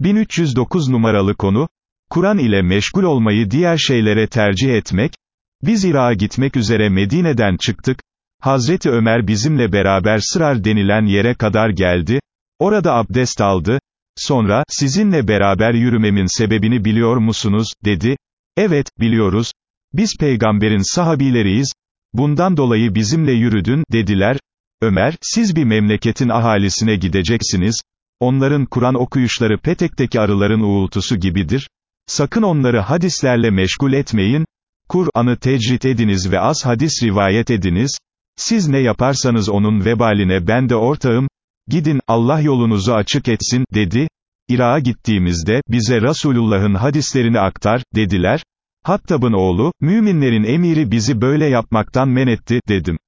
1309 numaralı konu, Kur'an ile meşgul olmayı diğer şeylere tercih etmek, biz Irak'a gitmek üzere Medine'den çıktık, Hazreti Ömer bizimle beraber Sırar denilen yere kadar geldi, orada abdest aldı, sonra, sizinle beraber yürümemin sebebini biliyor musunuz, dedi, evet, biliyoruz, biz peygamberin sahabileriyiz, bundan dolayı bizimle yürüdün, dediler, Ömer, siz bir memleketin ahalisine gideceksiniz, onların Kur'an okuyuşları petekteki arıların uğultusu gibidir, sakın onları hadislerle meşgul etmeyin, Kur'an'ı tecrit ediniz ve az hadis rivayet ediniz, siz ne yaparsanız onun vebaline ben de ortağım, gidin, Allah yolunuzu açık etsin, dedi, Irak'a gittiğimizde, bize Resulullah'ın hadislerini aktar, dediler, Hattab'ın oğlu, müminlerin emiri bizi böyle yapmaktan men etti, dedim.